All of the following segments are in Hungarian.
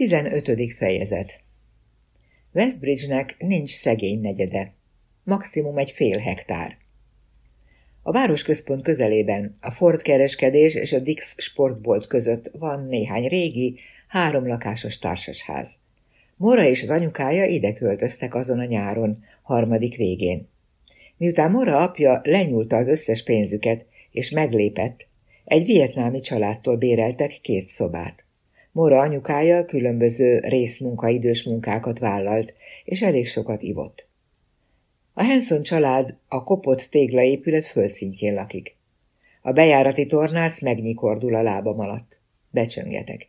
15. fejezet Westbridge-nek nincs szegény negyede. Maximum egy fél hektár. A városközpont közelében, a Ford kereskedés és a Dix sportbolt között van néhány régi, három lakásos társasház. Mora és az anyukája ide költöztek azon a nyáron, harmadik végén. Miután Mora apja lenyúlta az összes pénzüket, és meglépett, egy vietnámi családtól béreltek két szobát. Mora anyukája különböző részmunkaidős munkákat vállalt, és elég sokat ivott. A Hanson család a kopott téglaépület földszintjén lakik. A bejárati tornác megnyikordul a lábam alatt. Becsöngetek.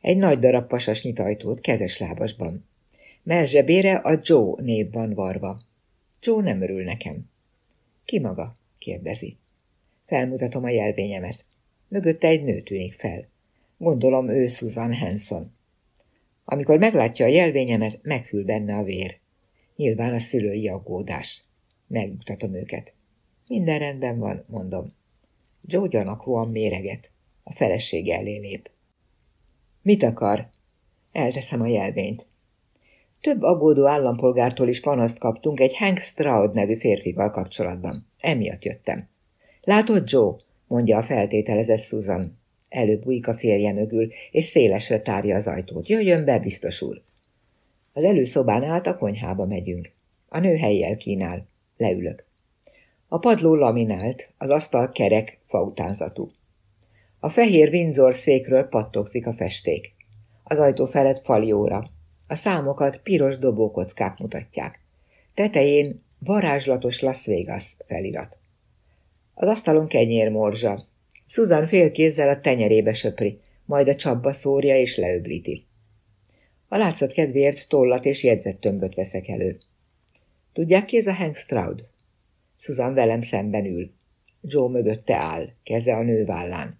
Egy nagy darab pasas nyit ajtót, kezes lábasban. Melzsebére a Joe név van varva. Joe nem örül nekem. Ki maga? kérdezi. Felmutatom a jelvényemet. Mögötte egy nő tűnik fel. Gondolom ő Susan Hanson. Amikor meglátja a jelvényemet, meghűl benne a vér. Nyilván a szülői aggódás. Megmutatom őket. Minden rendben van, mondom. Joe gyanakvóan méreget. A felesége elé lép. Mit akar? Elteszem a jelvényt. Több aggódó állampolgártól is panaszt kaptunk egy Hank Stroud nevű férfival kapcsolatban. Emiatt jöttem. Látod, Joe? mondja a feltételezett Susan. Előbújik a férje mögül, és szélesre tárja az ajtót. Jöjjön be, biztos úr. Az előszobán át a konyhába megyünk. A nő helyjel kínál. Leülök. A padló laminált, az asztal kerek, fautánzatú. A fehér Windsor székről pattogzik a festék. Az ajtó felett falióra. A számokat piros dobókockák mutatják. Tetején varázslatos Las Vegas felirat. Az asztalon kenyérmorzsa, Susan félkézzel a tenyerébe söpri, majd a csapba szórja és leöblíti. A látszat kedvéért tollat és jegyzettömböt veszek elő. Tudják ki ez a Hank Stroud? Susan velem szemben ül. Joe mögötte áll, keze a nő vállán.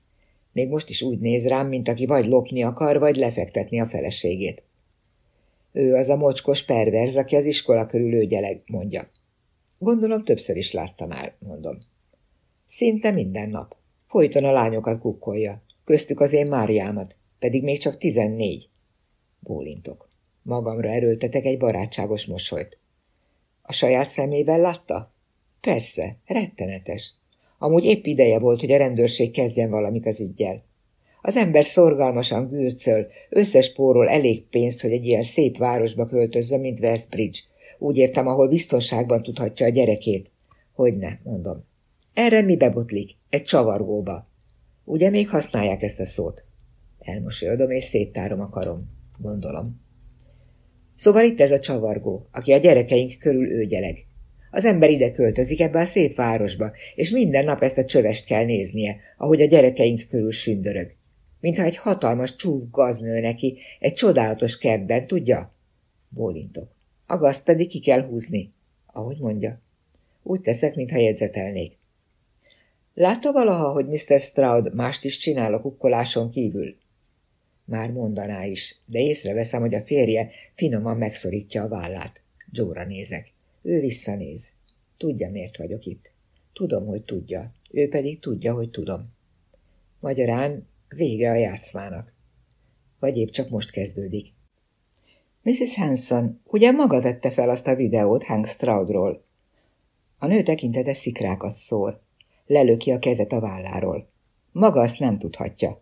Még most is úgy néz rám, mint aki vagy lopni akar, vagy lefektetni a feleségét. Ő az a mocskos perverz, aki az iskola körül őgyeleg, mondja. Gondolom többször is látta már, mondom. Szinte minden nap. Folyton a lányokat kukkolja, köztük az én Máriámat, pedig még csak tizennégy. Bólintok. Magamra erőltetek egy barátságos mosolyt. A saját szemével látta? Persze, rettenetes. Amúgy épp ideje volt, hogy a rendőrség kezdjen valamit az ügyjel. Az ember szorgalmasan gürcöl, összespórol elég pénzt, hogy egy ilyen szép városba költözzön, mint Westbridge. Úgy értem, ahol biztonságban tudhatja a gyerekét. Hogyne, mondom. Erre mi bebotlik? Egy csavargóba. Ugye még használják ezt a szót? Elmosolyodom és széttárom a karom. Gondolom. Szóval itt ez a csavargó, aki a gyerekeink körül őgyeleg. Az ember ide költözik ebbe a szép városba, és minden nap ezt a csövest kell néznie, ahogy a gyerekeink körül sündörög. Mintha egy hatalmas csúf gaz nő neki, egy csodálatos kertben, tudja? Bólintok. A gazt pedig ki kell húzni. Ahogy mondja. Úgy teszek, mintha jegyzetelnék. Látta valaha, hogy Mr. Stroud mást is csinál a kukkoláson kívül? Már mondaná is, de észreveszem, hogy a férje finoman megszorítja a vállát. Jóra nézek. Ő visszanéz. Tudja, miért vagyok itt. Tudom, hogy tudja. Ő pedig tudja, hogy tudom. Magyarán vége a játszmának. Vagy épp csak most kezdődik. Mrs. Hanson, ugye maga tette fel azt a videót Hank Stroudról? A nő tekintete szikrákat szór lelöki a kezet a válláról. Maga azt nem tudhatja.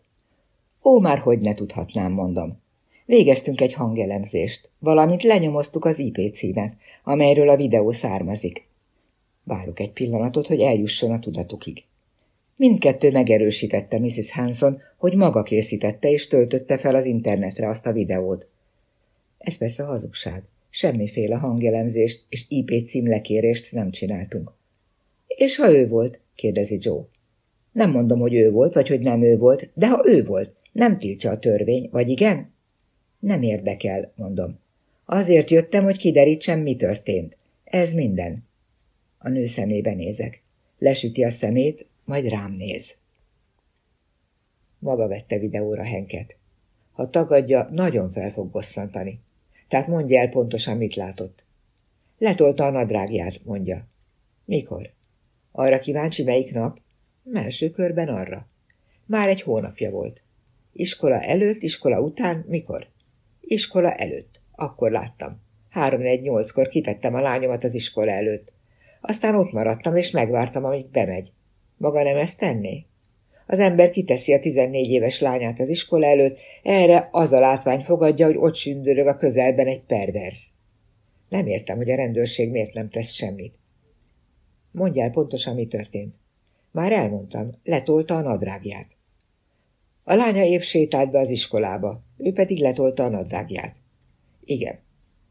Ó, már hogy ne tudhatnám, mondom. Végeztünk egy hangelemzést, valamint lenyomoztuk az IP címet, amelyről a videó származik. Várok egy pillanatot, hogy eljusson a tudatukig. Mindkettő megerősítette Mrs. Hanson, hogy maga készítette és töltötte fel az internetre azt a videót. Ez persze hazugság. Semmiféle hangelemzést és IP címlekérést nem csináltunk. És ha ő volt, kérdezi Joe. Nem mondom, hogy ő volt, vagy hogy nem ő volt, de ha ő volt, nem tiltja a törvény, vagy igen? Nem érdekel, mondom. Azért jöttem, hogy kiderítsem, mi történt. Ez minden. A nő szemébe nézek. Lesüti a szemét, majd rám néz. Maga vette videóra Henket. Ha tagadja, nagyon fel fog bosszantani. Tehát mondja el pontosan, mit látott. Letolta a nadrágját, mondja. Mikor? Arra kíváncsi, melyik nap? Első körben arra. Már egy hónapja volt. Iskola előtt, iskola után, mikor? Iskola előtt. Akkor láttam. Három egy nyolckor kitettem a lányomat az iskola előtt. Aztán ott maradtam, és megvártam, amíg bemegy. Maga nem ezt tenné? Az ember kiteszi a tizennégy éves lányát az iskola előtt, erre az a látvány fogadja, hogy ott sündörög a közelben egy pervers. Nem értem, hogy a rendőrség miért nem tesz semmit. Mondjál pontosan, mi történt. Már elmondtam, letolta a nadrágját. A lánya épp sétált be az iskolába, ő pedig letolta a nadrágját. Igen,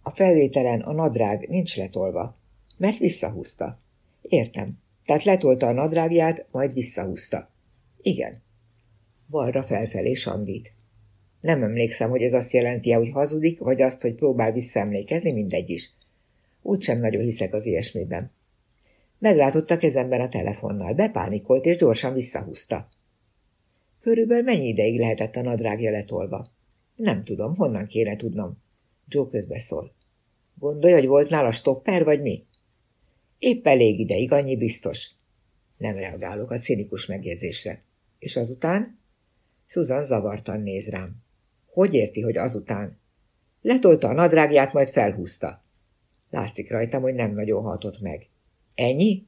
a felvételen a nadrág nincs letolva, mert visszahúzta. Értem, tehát letolta a nadrágját, majd visszahúzta. Igen. Balra felfelé sandít. Nem emlékszem, hogy ez azt jelenti hogy hazudik, vagy azt, hogy próbál visszaemlékezni, mindegy is. Úgy sem nagyon hiszek az ilyesmiben. Meglátott a kezemben a telefonnal, bepánikolt és gyorsan visszahúzta. Körülbelül mennyi ideig lehetett a nadrágja letolva? Nem tudom, honnan kéne tudnom. Joe közbeszól. Gondolja, hogy volt nála stopper, vagy mi? Épp elég ideig, annyi biztos. Nem reagálok a cinikus megjegyzésre. És azután? Susan zavartan néz rám. Hogy érti, hogy azután? Letolta a nadrágját, majd felhúzta. Látszik rajtam, hogy nem nagyon hatott meg. Ennyi?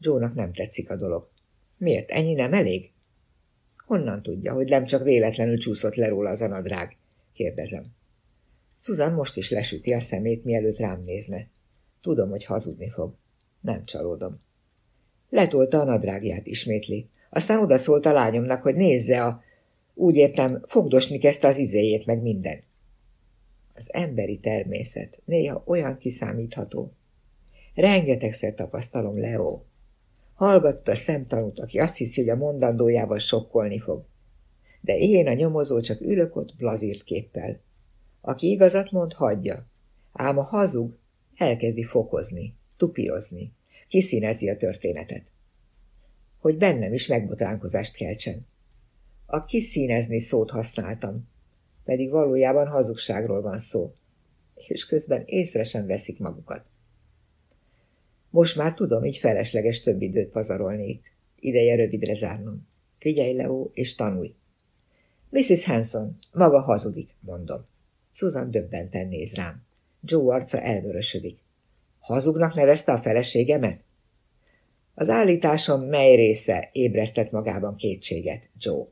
Jónak nem tetszik a dolog. Miért? Ennyi nem elég? Honnan tudja, hogy nem csak véletlenül csúszott le róla az a nadrág? kérdezem. Susan most is lesüti a szemét, mielőtt rám nézne. Tudom, hogy hazudni fog. Nem csalódom. Letolta a nadrágját, ismétli. Aztán odaszólt a lányomnak, hogy nézze a... Úgy értem, fogdosni kezdte az izéjét, meg minden. Az emberi természet néha olyan kiszámítható. Rengetegszer tapasztalom Leo. Hallgatta a szemtanút, aki azt hiszi, hogy a mondandójával sokkolni fog. De én a nyomozó csak ülök ott blazírt képpel. Aki igazat mond, hagyja. Ám a hazug elkezdi fokozni, tupírozni, kiszínezi a történetet. Hogy bennem is megbotránkozást keltsen. A kiszínezni szót használtam, pedig valójában hazugságról van szó, és közben észre sem veszik magukat. Most már tudom, így felesleges több időt pazarolni itt. Ideje rövidre zárnom. Figyelj, Leo, és tanulj. Mrs. Hanson, maga hazudik, mondom. Susan döbbenten néz rám. Joe arca elvörösödik. Hazugnak nevezte a feleségemet? Az állításom mely része ébresztett magában kétséget, Joe?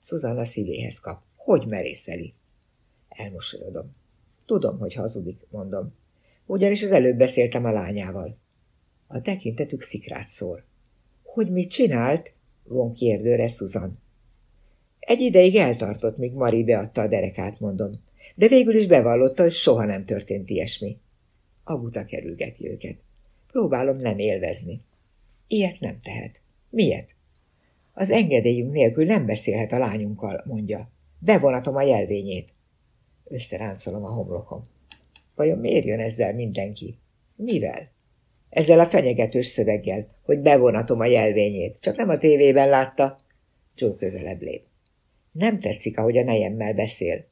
Susan a szívéhez kap. Hogy merészeli? Elmosolyodom. Tudom, hogy hazudik, mondom. Ugyanis az előbb beszéltem a lányával. A tekintetük szikrát szór. Hogy mit csinált? von kérdőre Susan. Egy ideig eltartott, míg Mari beadta a derekát, mondom. De végül is bevallotta, hogy soha nem történt ilyesmi. Aguta kerülgeti őket. Próbálom nem élvezni. Ilyet nem tehet. Miért? Az engedélyünk nélkül nem beszélhet a lányunkkal, mondja. Bevonatom a jelvényét. Összeráncolom a homlokom. Vajon miért jön ezzel mindenki? Mivel? Ezzel a fenyegetős szöveggel, hogy bevonatom a jelvényét. Csak nem a tévében látta. Joe közelebb lép. Nem tetszik, ahogy a nejemmel beszél.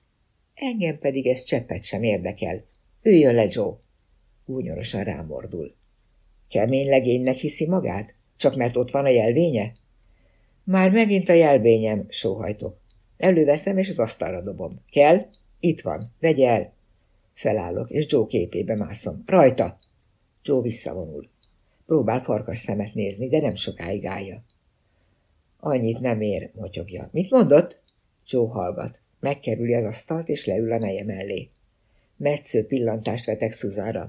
Engem pedig ez cseppet sem érdekel. Üljön le, Joe. Gúnyorosan rámordul. Kemény legénynek hiszi magát? Csak mert ott van a jelvénye? Már megint a jelvényem, sóhajtok. Előveszem, és az asztalra dobom. Kell? Itt van. Vegye el. Felállok, és Joe képébe mászom. Rajta! Joe visszavonul. Próbál farkas szemet nézni, de nem sokáig állja. Annyit nem ér, motyogja. Mit mondott? Joe hallgat. Megkerüli az asztalt, és leül a neje mellé. Metsző pillantást vetek Szuzára.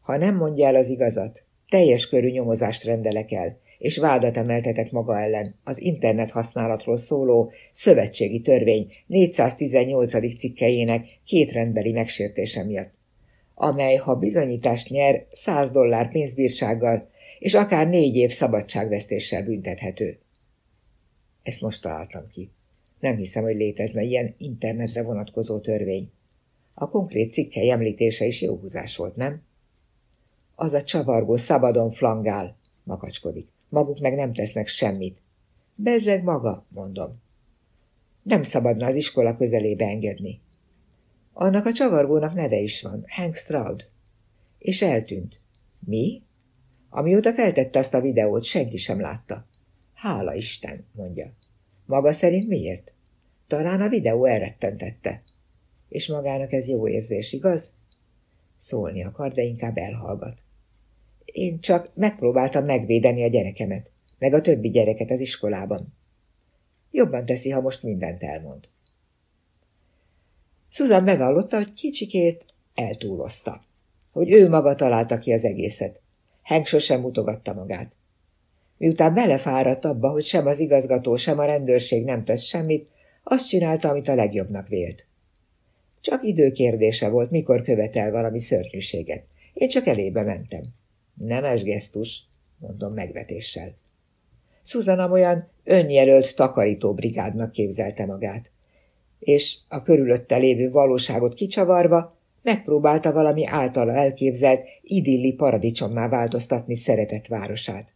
Ha nem mondja el az igazat, teljes körű nyomozást rendelek el, és vádat emeltetek maga ellen az internet használatról szóló szövetségi törvény 418. cikkejének két rendbeli megsértése miatt, amely, ha bizonyítást nyer, 100 dollár pénzbírsággal és akár négy év szabadságvesztéssel büntethető. Ezt most találtam ki. Nem hiszem, hogy létezne ilyen internetre vonatkozó törvény. A konkrét cikkely említése is jó húzás volt, nem? Az a csavargó szabadon flangál, makacskodik. Maguk meg nem tesznek semmit. Bezzeg maga, mondom. Nem szabadna az iskola közelébe engedni. Annak a csavargónak neve is van, Hank Stroud. És eltűnt. Mi? Amióta feltette azt a videót, senki sem látta. Hála Isten, mondja. Maga szerint miért? Talán a videó elrettentette. És magának ez jó érzés, igaz? Szólni akar, de inkább elhallgat. Én csak megpróbáltam megvédeni a gyerekemet, meg a többi gyereket az iskolában. Jobban teszi, ha most mindent elmond. Susan bevallotta, hogy kicsikét eltúlozta, hogy ő maga találta ki az egészet. Hank sosem mutogatta magát. Miután belefáradt abba, hogy sem az igazgató, sem a rendőrség nem tesz semmit, azt csinálta, amit a legjobbnak vélt. Csak időkérdése volt, mikor követel valami szörnyűséget. Én csak elébe mentem. Nemes gesztus, mondom megvetéssel. Susan olyan önjelölt takarító brigádnak képzelte magát, és a körülötte lévő valóságot kicsavarva megpróbálta valami általa elképzelt idilli paradicsommá változtatni szeretett városát.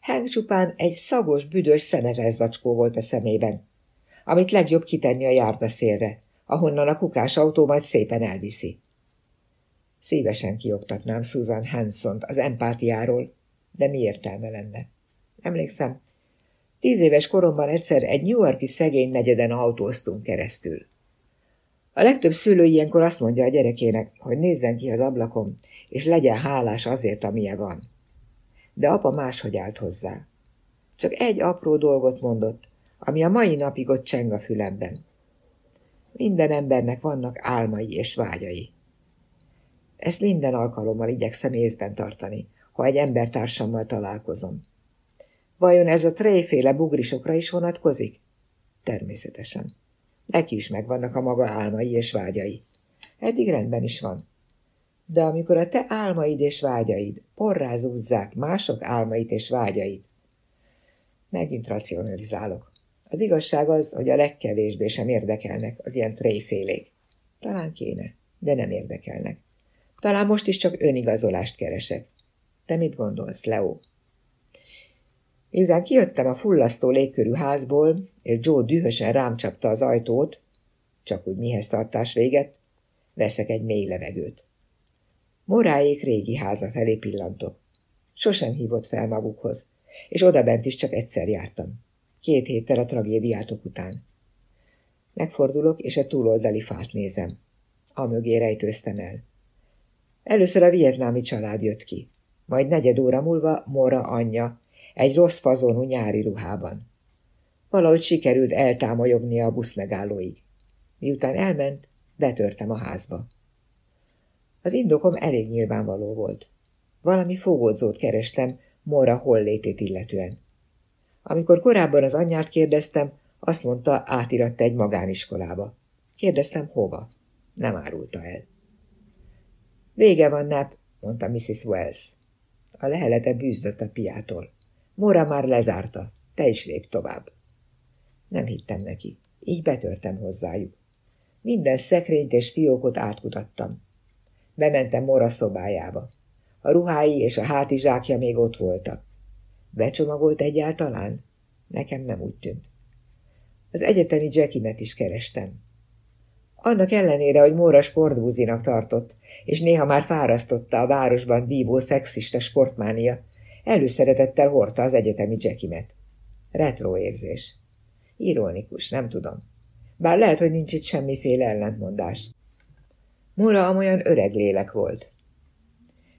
Hank csupán egy szagos, büdös szemetes zacskó volt a szemében, amit legjobb kitenni a járdaszélre, ahonnan a kukás autó majd szépen elviszi. Szívesen kioktatnám Susan Hansont az empátiáról, de mi értelme lenne? Emlékszem, tíz éves koromban egyszer egy New Yorki szegény negyeden autóztunk keresztül. A legtöbb szülő ilyenkor azt mondja a gyerekének, hogy nézzen ki az ablakon, és legyen hálás azért, amilyen van. De apa máshogy állt hozzá. Csak egy apró dolgot mondott, ami a mai napig ott cseng a fülemben. Minden embernek vannak álmai és vágyai. Ezt minden alkalommal igyekszem észben tartani, ha egy embertársammal találkozom. Vajon ez a tréféle bugrisokra is vonatkozik? Természetesen. Neki is megvannak a maga álmai és vágyai. Eddig rendben is van. De amikor a te álmaid és vágyaid porrázúzzák mások álmait és vágyait, megint racionalizálok. Az igazság az, hogy a legkevésbé sem érdekelnek az ilyen tréfélék. Talán kéne, de nem érdekelnek. Talán most is csak önigazolást keresek. Te mit gondolsz, Leo? Miután kijöttem a fullasztó légkörű házból, és Joe dühösen rám csapta az ajtót, csak úgy mihez tartás véget, veszek egy mély levegőt. Moráék régi háza felé pillantok. Sosem hívott fel magukhoz, és odabent is csak egyszer jártam. Két héttel a tragédiátok után. Megfordulok, és a túloldali fát nézem. A mögé rejtőztem el. Először a vietnámi család jött ki, majd negyed óra múlva Mora anyja, egy rossz fazonú nyári ruhában. Valahogy sikerült eltámolyognia a busz megállóig. Miután elment, betörtem a házba. Az indokom elég nyilvánvaló volt. Valami fogódzót kerestem Mora hollétét illetően. Amikor korábban az anyját kérdeztem, azt mondta, átiratta egy magániskolába. Kérdeztem, hova. Nem árulta el. Vége van, nap, mondta Mrs. Wells. A lehelete bűzdött a piától. Mora már lezárta, te is lép tovább. Nem hittem neki, így betörtem hozzájuk. Minden szekrényt és fiókot átkutattam. Bementem Mora szobájába. A ruhái és a hátizsákja még ott voltak. Becsomagolt egyáltalán? Nekem nem úgy tűnt. Az egyetemi Jackimet is kerestem. Annak ellenére, hogy Móra sportbúzinak tartott, és néha már fárasztotta a városban vívó szexista sportmánia, előszeretettel hordta az egyetemi Jackimet. Retro érzés. Ironikus, nem tudom. Bár lehet, hogy nincs itt semmiféle ellentmondás. Móra amolyan öreg lélek volt.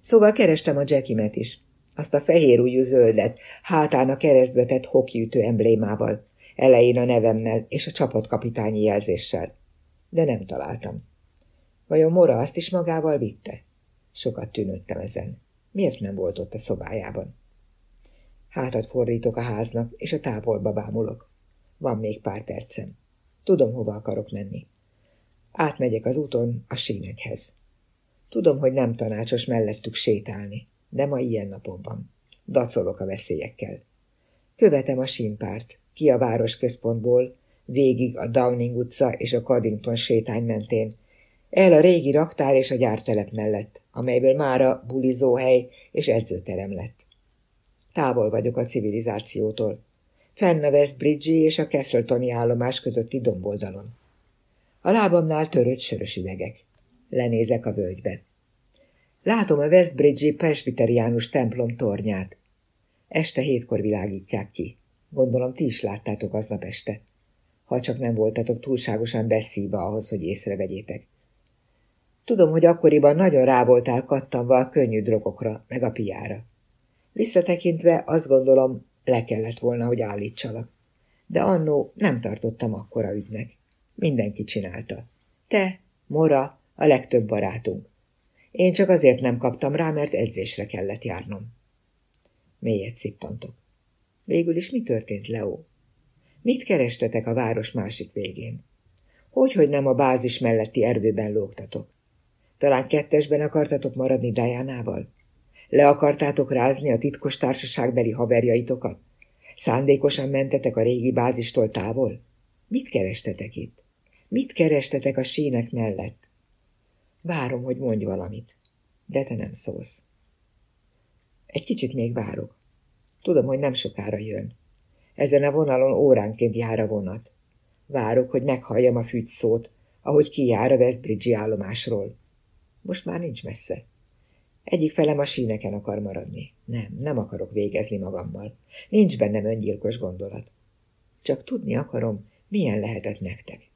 Szóval kerestem a Jackimet is, azt a fehér ujjú zöldet, hátán a keresztbe tett hokiütő emblémával, elején a nevemmel és a csapatkapitányi jelzéssel. De nem találtam. Vajon Mora azt is magával vitte? Sokat tűnöttem ezen. Miért nem volt ott a szobájában? Hátat fordítok a háznak, és a távolba bámulok. Van még pár percem. Tudom, hova akarok menni. Átmegyek az úton a sínekhez. Tudom, hogy nem tanácsos mellettük sétálni, de ma ilyen napon van. Dacolok a veszélyekkel. Követem a sínpárt, ki a városközpontból, végig a Downing utca és a Caddington sétány mentén, el a régi raktár és a gyártelep mellett, amelyből mára bulizóhely és edzőterem lett. Távol vagyok a civilizációtól. Fenn a West Bridge és a Castletoni állomás közötti domboldalon. A lábamnál törött sörös üvegek. Lenézek a völgybe. Látom a Westbridge-i presbiteriánus templom tornyát. Este hétkor világítják ki. Gondolom, ti is láttátok aznap este. ha csak nem voltatok túlságosan beszívva ahhoz, hogy észrevegyétek. Tudom, hogy akkoriban nagyon rá voltál kattanva a könnyű drogokra, meg a piára. Visszatekintve azt gondolom, le kellett volna, hogy állítsalak. De annó nem tartottam akkora ügynek. Mindenki csinálta. Te, Mora, a legtöbb barátunk. Én csak azért nem kaptam rá, mert edzésre kellett járnom. Mélyet szippantok. Végül is mi történt, Leo? Mit kerestetek a város másik végén? Hogy, hogy nem a bázis melletti erdőben lógtatok? Talán kettesben akartatok maradni Diánával? Le akartátok rázni a titkos társaságbeli haverjaitokat? Szándékosan mentetek a régi bázistól távol? Mit kerestetek itt? Mit kerestetek a sínek mellett? Várom, hogy mondj valamit, de te nem szólsz. Egy kicsit még várok. Tudom, hogy nem sokára jön. Ezen a vonalon óránként jár a vonat. Várok, hogy meghalljam a szót, ahogy kijár a Westbridge állomásról. Most már nincs messze. Egyik felem a síneken akar maradni. Nem, nem akarok végezni magammal. Nincs bennem öngyilkos gondolat. Csak tudni akarom, milyen lehetett nektek.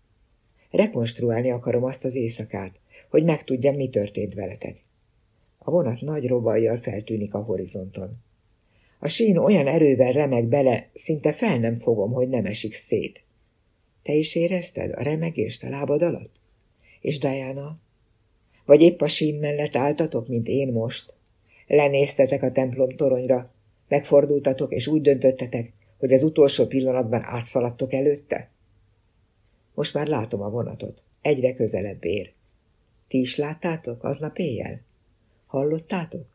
Rekonstruálni akarom azt az éjszakát, hogy megtudjam, mi történt veletek. A vonat nagy robajjal feltűnik a horizonton. A sín olyan erővel remeg bele, szinte fel nem fogom, hogy nem esik szét. Te is érezted a remegést a lábad alatt? És Diana? Vagy épp a sín mellett álltatok, mint én most? Lenéztetek a templom toronyra, megfordultatok, és úgy döntöttetek, hogy az utolsó pillanatban átszaladtok előtte? Most már látom a vonatot. Egyre közelebb ér. Ti is láttátok aznap éjjel? Hallottátok?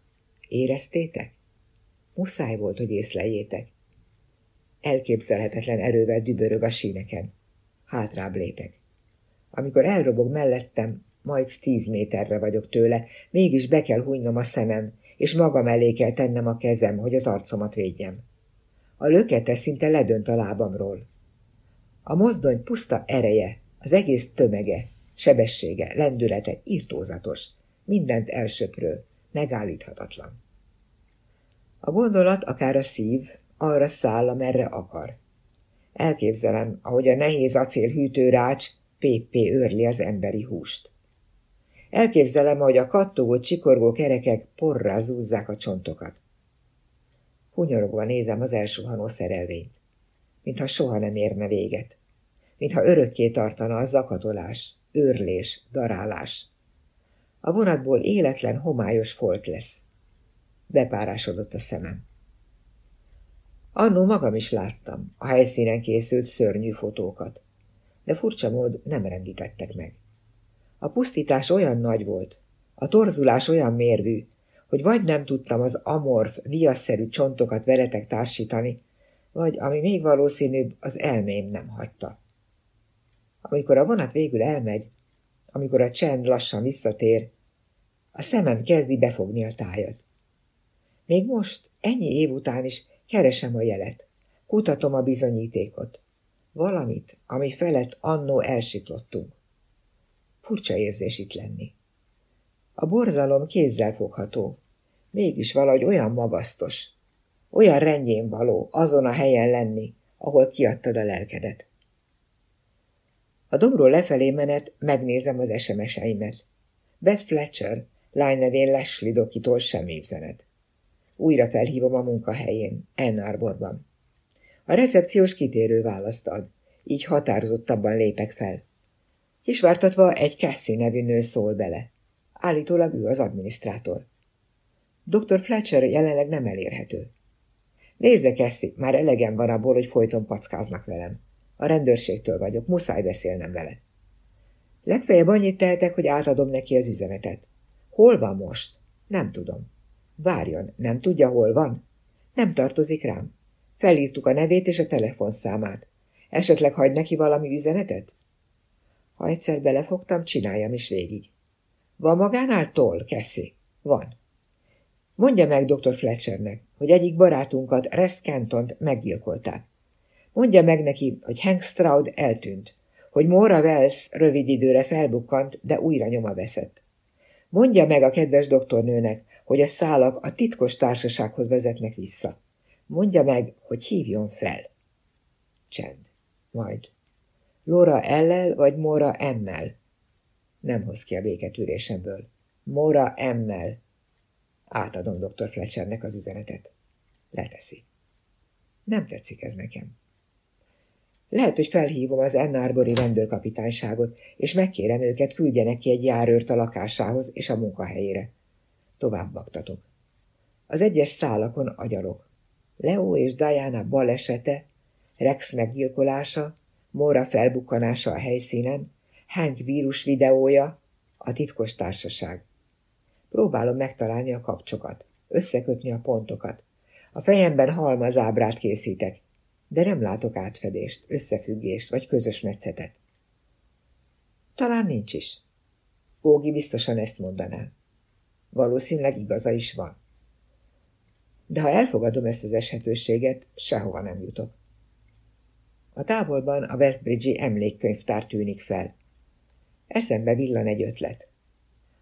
Éreztétek? Muszáj volt, hogy észleljétek. Elképzelhetetlen erővel dübörög a síneken. Hátrább lépek. Amikor elrobog mellettem, majd tíz méterre vagyok tőle, mégis be kell hunynom a szemem, és magam elé kell tennem a kezem, hogy az arcomat védjem. A lökete szinte ledönt a lábamról. A mozdony puszta ereje, az egész tömege, sebessége, lendülete írtózatos, mindent elsöprő, megállíthatatlan. A gondolat, akár a szív, arra száll, amerre akar. Elképzelem, ahogy a nehéz acél hűtőrács péppé őrli az emberi húst. Elképzelem, ahogy a kattogó, csikorgó kerekek porrá zúzzák a csontokat. Hunyorogva nézem az elsuhanó szerelvényt, mintha soha nem érne véget, mintha örökké tartana a zakatolás, őrlés, darálás. A vonatból életlen, homályos folt lesz. Bepárásodott a szemem. Annó magam is láttam a helyszínen készült szörnyű fotókat, de furcsa mód nem rendítettek meg. A pusztítás olyan nagy volt, a torzulás olyan mérvű, hogy vagy nem tudtam az amorf, viasszerű csontokat veletek társítani, vagy, ami még valószínűbb, az elmém nem hagyta. Amikor a vonat végül elmegy, amikor a csend lassan visszatér, a szemem kezdi befogni a tájat. Még most, ennyi év után is keresem a jelet, kutatom a bizonyítékot. Valamit, ami felett annó elsiklottunk. Furcsa érzés itt lenni. A borzalom kézzel fogható, mégis valahogy olyan magasztos, olyan rendjén való azon a helyen lenni, ahol kiadtad a lelkedet. A dombról lefelé menet megnézem az SMS-eimet. Beth Fletcher, lány nevén Leslie Dokitól semmi üzenet. Újra felhívom a munkahelyén, Ann Arborban. A recepciós kitérő választ ad, így határozottabban lépek fel. Kisvártatva egy Cassie nevű nő szól bele. Állítólag ő az adminisztrátor. Dr. Fletcher jelenleg nem elérhető. Nézze, Cassie, már elegem van abból, hogy folyton packáznak velem. A rendőrségtől vagyok, muszáj beszélnem vele. Legfeljebb annyit tehetek, hogy átadom neki az üzenetet. Hol van most? Nem tudom. Várjon, nem tudja, hol van? Nem tartozik rám. Felírtuk a nevét és a telefonszámát. Esetleg hagy neki valami üzenetet? Ha egyszer belefogtam, csináljam is végig. Van magánál toll, Keszi? Van. Mondja meg dr. Fletchernek, hogy egyik barátunkat, Rest Cantont meggyilkolták. Mondja meg neki, hogy Hank Stroud eltűnt, hogy Mora Wells rövid időre felbukkant, de újra nyoma veszett. Mondja meg a kedves doktornőnek, hogy a szálak a titkos társasághoz vezetnek vissza. Mondja meg, hogy hívjon fel. Csend. Majd. Laura Ellel vagy Mora Emmel? Nem hoz ki a béketűrésemből. Mora Emmel. Átadom dr. Fletchernek az üzenetet. Leteszi. Nem tetszik ez nekem. Lehet, hogy felhívom az Ennarbori rendőrkapitányságot, és megkérem őket, küldjenek ki egy járőrt a lakásához és a munkahelyére. Tovább baktatok. Az egyes szálakon agyalok. Leo és Diana balesete, Rex meggyilkolása, Mora felbukkanása a helyszínen, Hank vírus videója, a titkos társaság. Próbálom megtalálni a kapcsokat, összekötni a pontokat. A fejemben halmazábrát készítek, de nem látok átfedést, összefüggést vagy közös metszetet. Talán nincs is. Ógi biztosan ezt mondaná. Valószínűleg igaza is van. De ha elfogadom ezt az eshetőséget, sehova nem jutok. A távolban a Westbridge-i emlékkönyvtár tűnik fel. Eszembe villan egy ötlet.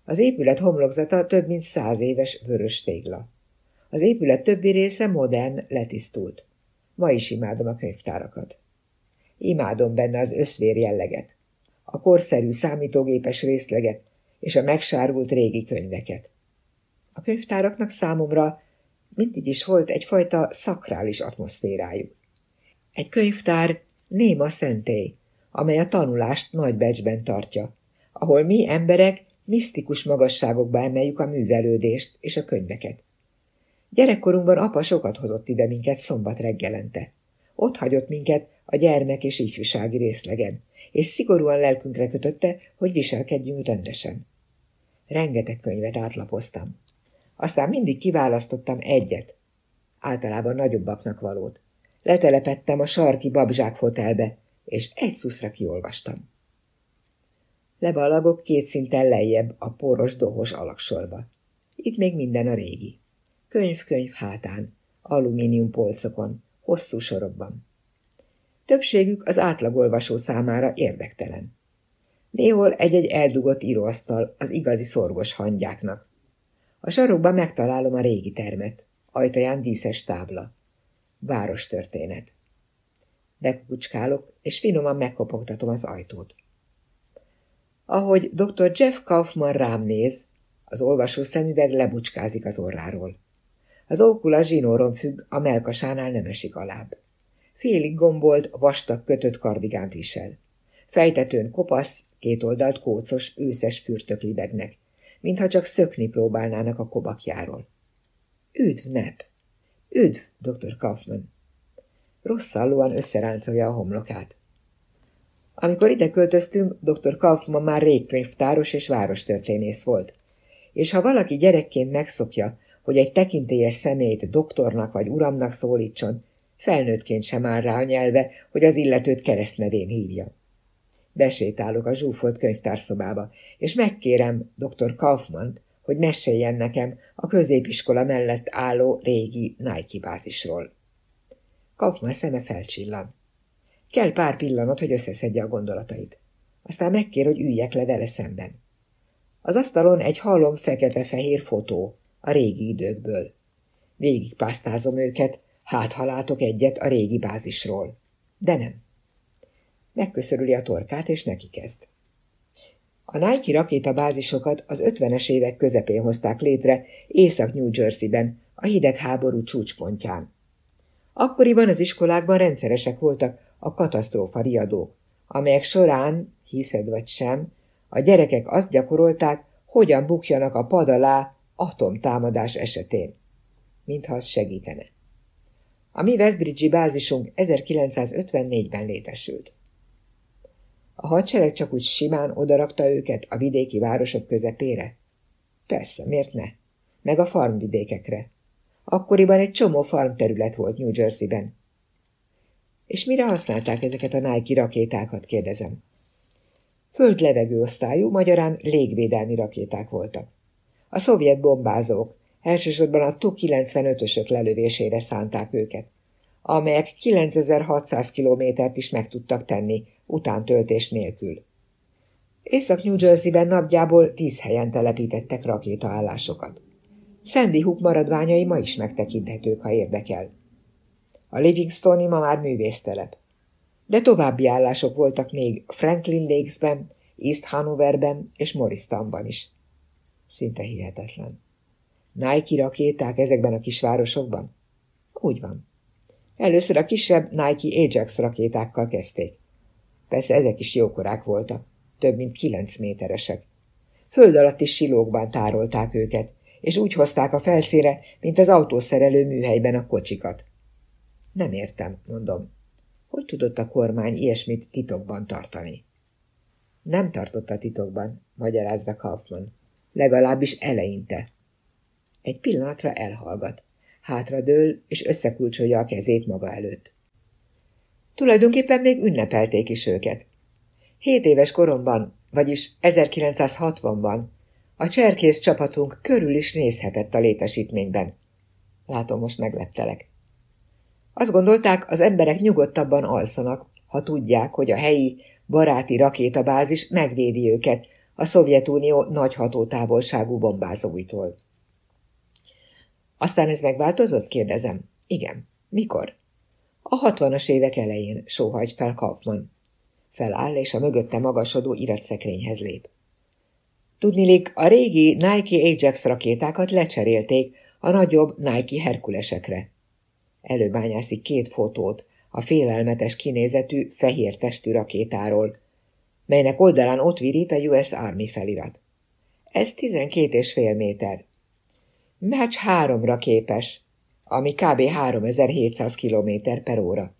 Az épület homlokzata több mint száz éves vörös tégla. Az épület többi része modern, letisztult. Ma is imádom a könyvtárakat. Imádom benne az összvér jelleget, a korszerű számítógépes részleget és a megsárult régi könyveket. A könyvtáraknak számomra mindig is volt egyfajta szakrális atmoszférájuk. Egy könyvtár néma szentély, amely a tanulást nagy becsben tartja, ahol mi emberek misztikus magasságokba emeljük a művelődést és a könyveket. Gyerekkorunkban apa sokat hozott ide minket szombat reggelente. Ott hagyott minket a gyermek és ifjúsági részlegen, és szigorúan lelkünkre kötötte, hogy viselkedjünk rendesen. Rengeteg könyvet átlapoztam. Aztán mindig kiválasztottam egyet, általában nagyobbaknak valót. Letelepettem a sarki babzsák hotelbe, és egy szuszra kiolvastam. Leballagok két szinten lejjebb a poros dohos alaksorba. Itt még minden a régi. Könyv-könyv hátán, alumínium polcokon, hosszú sorokban. Többségük az átlagolvasó számára érdektelen. Néhol egy-egy eldugott íróasztal az igazi szorgos hangyáknak. A sarokban megtalálom a régi termet, ajtaján díszes tábla. Város történet. Bekukucskálok, és finoman megkopogtatom az ajtót. Ahogy dr. Jeff Kaufman rám néz, az olvasó szemüveg lebucskázik az orráról. Az ókula zsinóron függ, a melkasánál nem esik alább. Félig gombolt, vastag kötött kardigánt visel. Fejtetőn kopasz, két oldalt kócos, őszes fürtök libegnek, mintha csak szökni próbálnának a kobakjáról. Üdv, Nep! Üdv, dr. Kaufman! Rosszallóan összeráncolja a homlokát. Amikor ide költöztünk, dr. Kaufman már rég könyvtáros és várostörténész volt. És ha valaki gyerekként megszokja, hogy egy tekintélyes személyt doktornak vagy uramnak szólítson, felnőttként sem áll rá a nyelve, hogy az illetőt keresztnevén hívja. Besétálok a zsúfolt könyvtárszobába, és megkérem dr. Kaufmant, hogy meséljen nekem a középiskola mellett álló régi Nike bázisról. Kaufman szeme felcsillan. Kell pár pillanat, hogy összeszedje a gondolatait. Aztán megkér, hogy üljek le vele szemben. Az asztalon egy halom fekete-fehér fotó, a régi időkből. Végig pásztázom őket, hát ha látok egyet a régi bázisról. De nem. Megköszörüli a torkát, és neki kezd. A Nike rakétabázisokat az 50-es évek közepén hozták létre Észak-New Jersey-ben, a hidegháború csúcspontján. Akkoriban az iskolákban rendszeresek voltak a katasztrófa riadók, amelyek során, hiszed vagy sem, a gyerekek azt gyakorolták, hogyan bukjanak a pad alá atomtámadás esetén. Mintha az segítene. A mi Westbridge-i bázisunk 1954-ben létesült. A hadsereg csak úgy simán odarakta őket a vidéki városok közepére? Persze, miért ne? Meg a farmvidékekre. Akkoriban egy csomó farmterület volt New Jersey-ben. És mire használták ezeket a Nike rakétákat, kérdezem. Föld-levegő osztályú, magyarán légvédelmi rakéták voltak. A szovjet bombázók, elsősorban a Tu-95-ösök lelövésére szánták őket, amelyek 9600 kilométert is meg tudtak tenni utántöltés nélkül. Észak-New Jersey-ben napjából tíz helyen telepítettek rakétaállásokat. Sandy Hook maradványai ma is megtekinthetők, ha érdekel. A Livingstoni ma már művésztelep. de további állások voltak még Franklin Lakesben, East Hanoverben és Morristownban is. Szinte hihetetlen. Nike rakéták ezekben a kisvárosokban? Úgy van. Először a kisebb Nike Ajax rakétákkal kezdték. Persze ezek is jókorák voltak, több mint kilenc méteresek. Föld alatti silókban tárolták őket, és úgy hozták a felszíre, mint az autószerelő műhelyben a kocsikat. Nem értem, mondom. Hogy tudott a kormány ilyesmit titokban tartani? Nem tartotta titokban, magyarázza Kaufman. Legalábbis eleinte. Egy pillanatra elhallgat. Hátradől, és összekulcsolja a kezét maga előtt. Tulajdonképpen még ünnepelték is őket. Hét éves koromban, vagyis 1960-ban a cserkész csapatunk körül is nézhetett a létesítményben. Látom, most megleptelek. Azt gondolták, az emberek nyugodtabban alszanak, ha tudják, hogy a helyi, baráti rakétabázis megvédi őket a Szovjetunió nagy hatótávolságú bombázóitól. Aztán ez megváltozott? kérdezem. Igen. Mikor? A hatvanas évek elején, sóhagy fel Kaufman. Feláll, és a mögötte magasodó iratszekrényhez lép. Tudnilik, a régi Nike Ajax rakétákat lecserélték a nagyobb Nike Herkulesekre. Előbányászik két fotót a félelmetes kinézetű, fehér testű rakétáról, melynek oldalán ott virít a US Army felirat. Ez 12 és fél méter. Meccs háromra képes, ami kb. 3700 km per óra.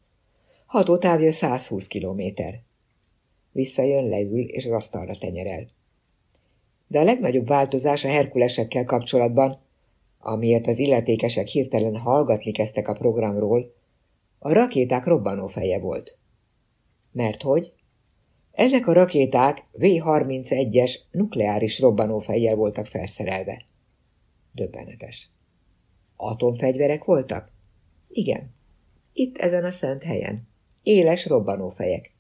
Hatótávja 120 km. Visszajön, leül, és az asztalra tenyerel. De a legnagyobb változás a Herkulesekkel kapcsolatban, amiért az illetékesek hirtelen hallgatni kezdtek a programról, a rakéták robbanófeje volt. Mert hogy? Ezek a rakéták V-31-es nukleáris robbanófejjel voltak felszerelve. Döbbenetes. Atomfegyverek voltak? Igen. Itt ezen a szent helyen. Éles robbanófejek.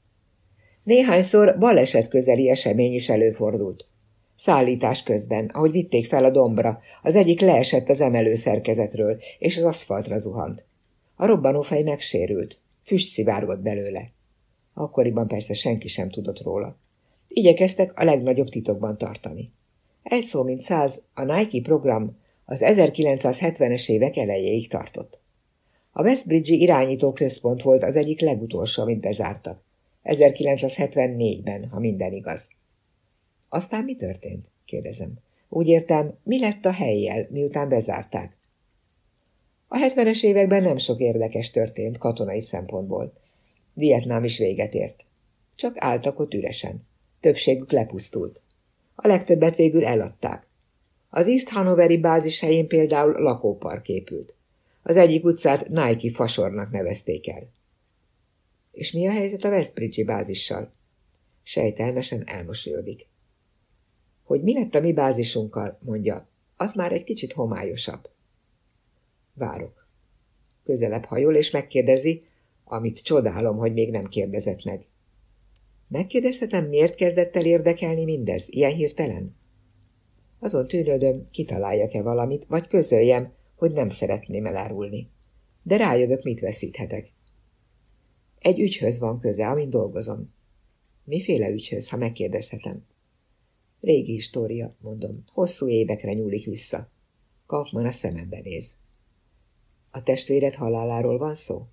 Néhányszor baleset közeli esemény is előfordult. Szállítás közben, ahogy vitték fel a dombra, az egyik leesett az emelő szerkezetről, és az aszfaltra zuhant. A robbanófej megsérült. Füst szivárgott belőle. Akkoriban persze senki sem tudott róla. Igyekeztek a legnagyobb titokban tartani. Egy szó mint száz, a Nike program az 1970-es évek elejéig tartott. A Westbridge-i irányító központ volt az egyik legutolsó, amit bezártak. 1974-ben, ha minden igaz. Aztán mi történt? kérdezem. Úgy értem, mi lett a helyjel, miután bezárták? A 70-es években nem sok érdekes történt katonai szempontból. Vietnám is véget ért. Csak álltak ott üresen. Többségük lepusztult. A legtöbbet végül eladták. Az East Hanoveri bázis helyén például lakópark épült. Az egyik utcát Nike fasornak nevezték el. És mi a helyzet a Westbridge-i bázissal? Sejtelmesen elmosolyodik. Hogy mi lett a mi bázisunkkal, mondja, az már egy kicsit homályosabb. Várok. Közelebb hajol, és megkérdezi, amit csodálom, hogy még nem kérdezett meg. Megkérdezhetem, miért kezdett el érdekelni mindez, ilyen hirtelen? Azon tűnődöm, kitaláljak-e valamit, vagy közöljem, hogy nem szeretném elárulni. De rájövök, mit veszíthetek. Egy ügyhöz van köze, amin dolgozom. Miféle ügyhöz, ha megkérdezhetem? Régi história, mondom, hosszú évekre nyúlik vissza. Kaufman a szemembe néz. A testvéred haláláról van szó?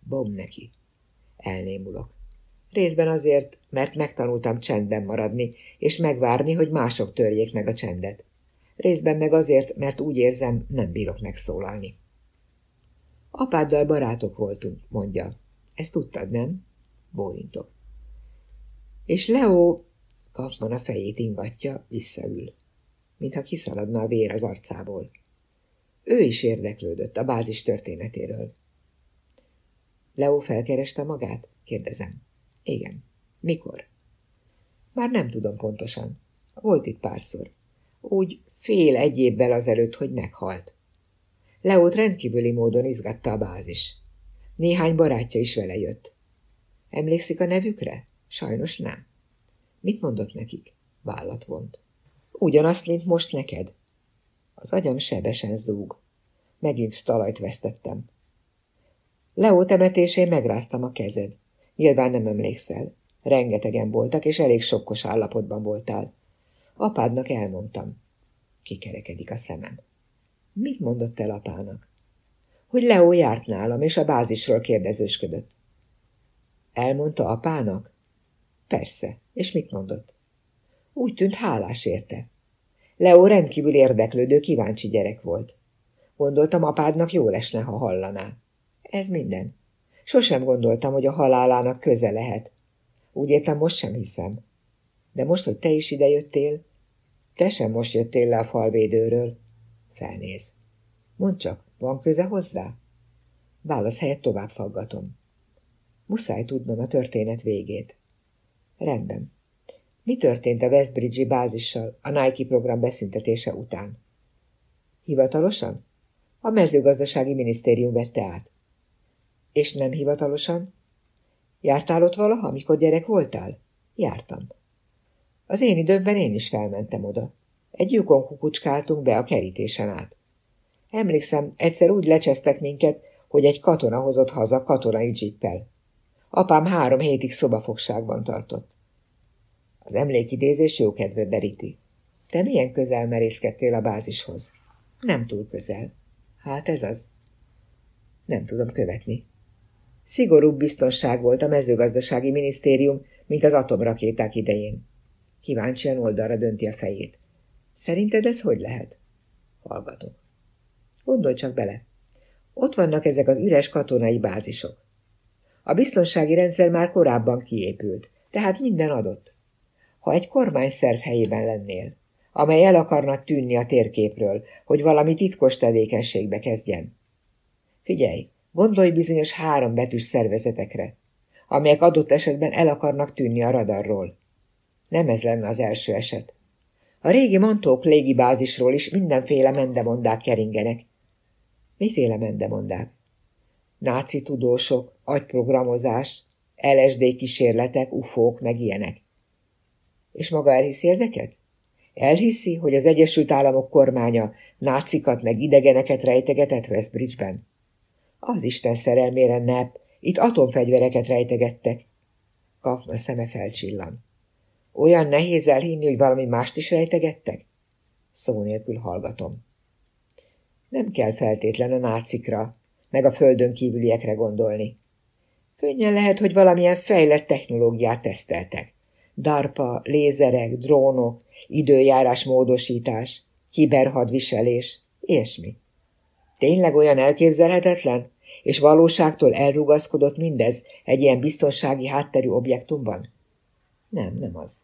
Bom neki. Elnémulok. Részben azért, mert megtanultam csendben maradni, és megvárni, hogy mások törjék meg a csendet. Részben meg azért, mert úgy érzem, nem bírok megszólalni. Apáddal barátok voltunk, mondja. Ezt tudtad, nem? Bólintok. És Leo, Kaufman a fejét ingatja, visszaül, mintha kiszaladna a vér az arcából. Ő is érdeklődött a bázis történetéről. Leo felkereste magát? kérdezem. Igen. Mikor? Már nem tudom pontosan. Volt itt párszor. Úgy fél egy évvel azelőtt, hogy meghalt. Leót rendkívüli módon izgatta a bázis. Néhány barátja is vele jött. Emlékszik a nevükre? Sajnos nem. Mit mondott nekik? Vállat vont. Ugyanazt, mint most neked. Az agyam sebesen zúg. Megint talajt vesztettem. Leó temetésén megráztam a kezed. Nyilván nem emlékszel. Rengetegen voltak, és elég sokkos állapotban voltál. Apádnak elmondtam. Kikerekedik a szemem. Mit mondott el apának? Hogy Leo járt nálam, és a bázisról kérdezősködött. Elmondta apának? Persze. És mit mondott? Úgy tűnt hálás érte. Leo rendkívül érdeklődő, kíváncsi gyerek volt. Gondoltam, apádnak jó lesne, ha hallaná. Ez minden. Sosem gondoltam, hogy a halálának köze lehet. Úgy értem, most sem hiszem. De most, hogy te is idejöttél, te sem most jöttél le a falvédőről. Felnéz. Mondd csak, van köze hozzá? Válasz helyett tovább faggatom. Muszáj tudnom a történet végét. Rendben. Mi történt a Westbridge-i bázissal a Nike program beszüntetése után? Hivatalosan? A mezőgazdasági minisztérium vette át. És nem hivatalosan? Jártál ott valaha, amikor gyerek voltál? Jártam. Az én időmben én is felmentem oda. Egy lyukon kukucskáltunk be a kerítésen át. Emlékszem, egyszer úgy lecsesztek minket, hogy egy katona hozott haza katonai dzsippel. Apám három hétig szobafogságban tartott. Az emlékidézés jó kedve deríti. Te milyen közel merészkedtél a bázishoz? Nem túl közel. Hát ez az. Nem tudom követni. Szigorúbb biztonság volt a mezőgazdasági minisztérium, mint az atomrakéták idején. Kíváncsian oldalra dönti a fejét. Szerinted ez hogy lehet? Hallgatok. Gondolj csak bele. Ott vannak ezek az üres katonai bázisok. A biztonsági rendszer már korábban kiépült, tehát minden adott. Ha egy kormányszerv helyében lennél, amely el akarna tűnni a térképről, hogy valami titkos tevékenységbe kezdjen. Figyelj, gondolj bizonyos három betűs szervezetekre, amelyek adott esetben el akarnak tűnni a radarról. Nem ez lenne az első eset. A régi Montók légibázisról is mindenféle mendemondák keringenek. Miféle mendemondák? Náci tudósok, agyprogramozás, LSD kísérletek, ufók, meg ilyenek. És maga elhiszi ezeket? Elhiszi, hogy az Egyesült Államok kormánya nácikat meg idegeneket rejtegetett Westbridge-ben? Az Isten szerelmére nep, itt atomfegyvereket rejtegettek. Kaufman szeme felcsillan. Olyan nehéz elhinni, hogy valami mást is rejtegettek? Szó nélkül hallgatom. Nem kell feltétlen a nácikra, meg a földön kívüliekre gondolni. Könnyen lehet, hogy valamilyen fejlett technológiát teszteltek. DARPA, lézerek, drónok, időjárás módosítás, kiberhadviselés, ilyesmi. Tényleg olyan elképzelhetetlen, és valóságtól elrugaszkodott mindez egy ilyen biztonsági hátterű objektumban? Nem, nem az.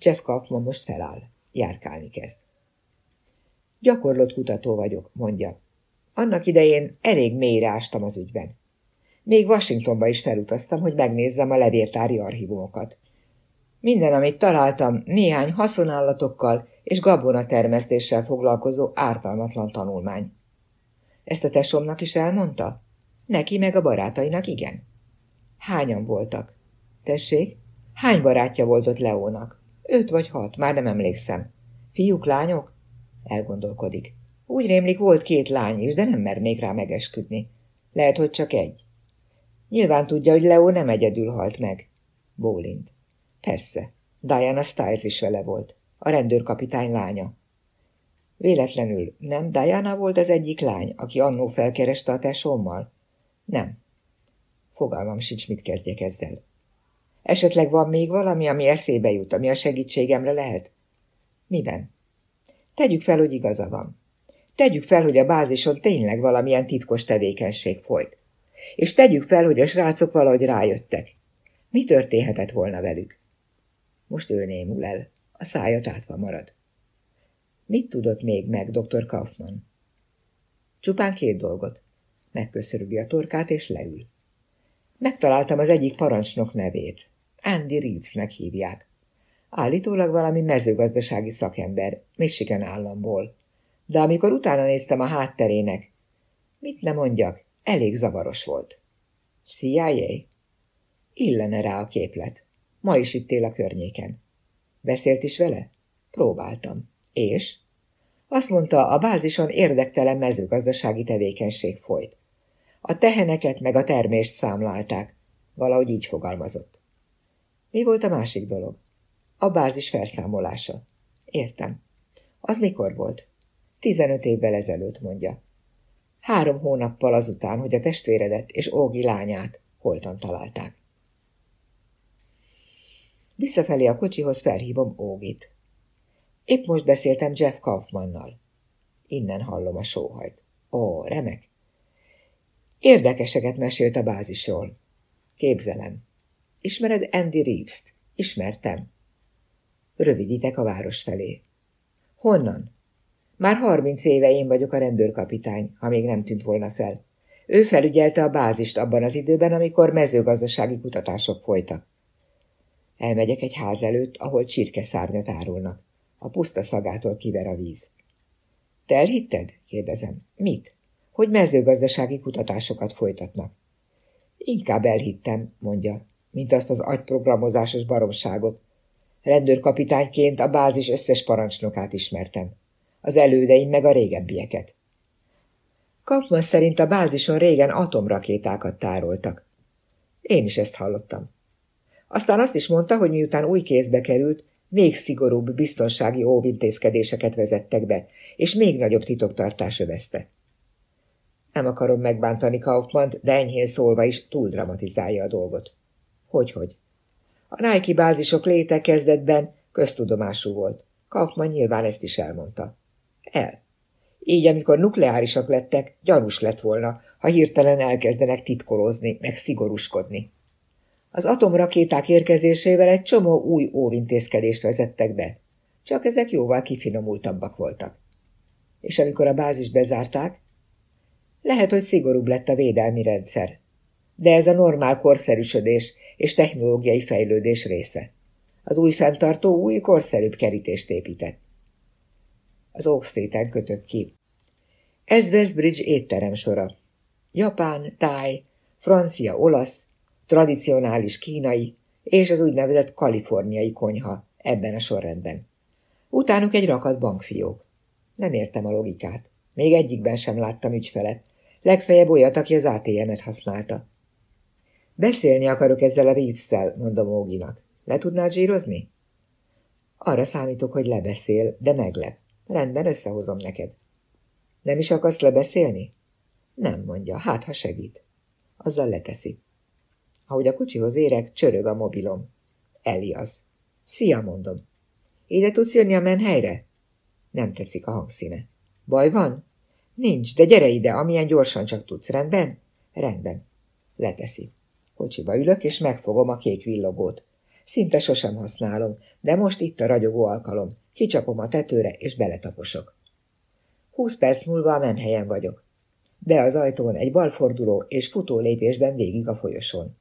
Jeff Kaufman most feláll, járkálni kezd. Gyakorlott kutató vagyok, mondja. Annak idején elég mélyre ástam az ügyben. Még Washingtonba is felutaztam, hogy megnézzem a levértári archívumokat. Minden, amit találtam, néhány haszonállatokkal és gabonatermesztéssel foglalkozó ártalmatlan tanulmány. Ezt a tesomnak is elmondta? Neki meg a barátainak igen. Hányan voltak? Tessék, hány barátja volt ott Leónak? Öt vagy hat, már nem emlékszem. Fiúk, lányok? Elgondolkodik. Úgy rémlik, volt két lány is, de nem mernék rá megesküdni. Lehet, hogy csak egy. Nyilván tudja, hogy Leo nem egyedül halt meg. Bólint. Persze, Diana Stiles is vele volt, a rendőrkapitány lánya. Véletlenül nem Diana volt az egyik lány, aki annó felkereste a tesómmal? Nem. Fogalmam sincs, mit kezdjek ezzel. Esetleg van még valami, ami eszébe jut, ami a segítségemre lehet? Miben? Tegyük fel, hogy igaza van. Tegyük fel, hogy a bázison tényleg valamilyen titkos tevékenység folyt. És tegyük fel, hogy a srácok valahogy rájöttek. Mi történhetett volna velük? Most ő némul el. A szája tátva marad. Mit tudott még meg dr. Kaufman? Csupán két dolgot. Megköszörüli a torkát, és leül. Megtaláltam az egyik parancsnok nevét. Andy Reevesnek hívják. Állítólag valami mezőgazdasági szakember, Michigan államból. De amikor utána néztem a hátterének, mit ne mondjak, elég zavaros volt. CIA? Illene rá a képlet. Ma is itt él a környéken. Beszélt is vele? Próbáltam. És? Azt mondta, a bázison érdektelen mezőgazdasági tevékenység folyt. A teheneket meg a termést számlálták. Valahogy így fogalmazott. Mi volt a másik dolog? A bázis felszámolása. Értem. Az mikor volt? Tizenöt évvel ezelőtt, mondja. Három hónappal azután, hogy a testvéredet és Ógi lányát holtan találták. Visszafelé a kocsihoz felhívom Ógit. Épp most beszéltem Jeff Kaufmannal. Innen hallom a sóhajt. Ó, remek. Érdekeseket mesélt a bázisról. Képzelem. Ismered Andy Reeves-t? Ismertem. Rövidítek a város felé. Honnan? Már harminc éve én vagyok a rendőrkapitány, ha még nem tűnt volna fel. Ő felügyelte a bázist abban az időben, amikor mezőgazdasági kutatások folytak. Elmegyek egy ház előtt, ahol csirkeszárnyat árulnak. A puszta szagától kiver a víz. Te elhitted? kérdezem. Mit? Hogy mezőgazdasági kutatásokat folytatnak. Inkább elhittem, mondja, mint azt az agyprogramozásos baromságot. Rendőrkapitányként a bázis összes parancsnokát ismertem. Az elődeim meg a régebbieket. Kaufmann szerint a bázison régen atomrakétákat tároltak. Én is ezt hallottam. Aztán azt is mondta, hogy miután új kézbe került, még szigorúbb biztonsági óvintézkedéseket vezettek be, és még nagyobb titoktartás övezte. Nem akarom megbántani Kaufmann, de enyhén szólva is túl dramatizálja a dolgot. Hogyhogy? A Nike bázisok léte kezdetben köztudomású volt. Kaufmann nyilván ezt is elmondta. El. Így, amikor nukleárisak lettek, gyanús lett volna, ha hirtelen elkezdenek titkolozni, meg szigorúskodni. Az atomrakéták érkezésével egy csomó új óvintézkedést vezettek be, csak ezek jóval kifinomultabbak voltak. És amikor a bázist bezárták, lehet, hogy szigorúbb lett a védelmi rendszer. De ez a normál korszerűsödés és technológiai fejlődés része. Az új fenntartó új, korszerűbb kerítést épített. Az Oak kötött ki. Ez Westbridge étterem sora. Japán, táj, francia, olasz, tradicionális kínai és az úgynevezett kaliforniai konyha ebben a sorrendben. Utánuk egy rakat bankfiók. Nem értem a logikát. Még egyikben sem láttam ügyfelet. Legfeljebb olyat, aki az ATM-et használta. Beszélni akarok ezzel a reeves mondom Óginak. Le tudnál zsírozni? Arra számítok, hogy lebeszél, de meglep. Rendben, összehozom neked. Nem is akarsz lebeszélni? Nem, mondja, hát ha segít. Azzal leteszi. Ahogy a kocsihoz érek, csörög a mobilom. Eli az. Szia, mondom. Ide tudsz jönni a menhelyre? Nem tetszik a hangszíne. Baj van? Nincs, de gyere ide, amilyen gyorsan csak tudsz, rendben? Rendben. Leteszi. Kocsiba ülök, és megfogom a kék villogót. Szinte sosem használom, de most itt a ragyogó alkalom. Kicsapom a tetőre, és beletaposok. Húsz perc múlva a menhelyen vagyok. Be az ajtón egy balforduló, és futó lépésben végig a folyosón.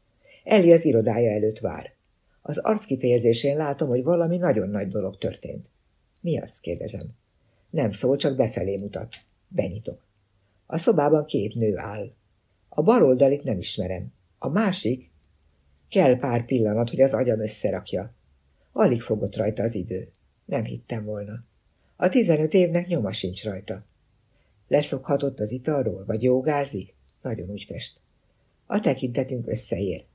Eli az irodája előtt vár. Az arckifejezésén látom, hogy valami nagyon nagy dolog történt. Mi az? kérdezem. Nem szól, csak befelé mutat. Benyitok. A szobában két nő áll. A bal oldalit nem ismerem. A másik kell pár pillanat, hogy az agyam összerakja. Alig fogott rajta az idő. Nem hittem volna. A tizenöt évnek nyoma sincs rajta. Leszokhatott az italról, vagy jogázik? Nagyon úgy fest. A tekintetünk összeér.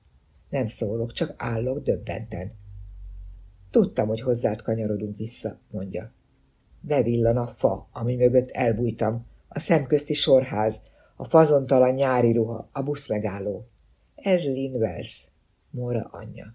Nem szólok, csak állok döbbenten. Tudtam, hogy hozzád kanyarodunk vissza, mondja. Bevillan a fa, ami mögött elbújtam, a szemközti sorház, a fazontalan nyári ruha, a buszmegálló. Ez Lynn Wells, Mora anyja.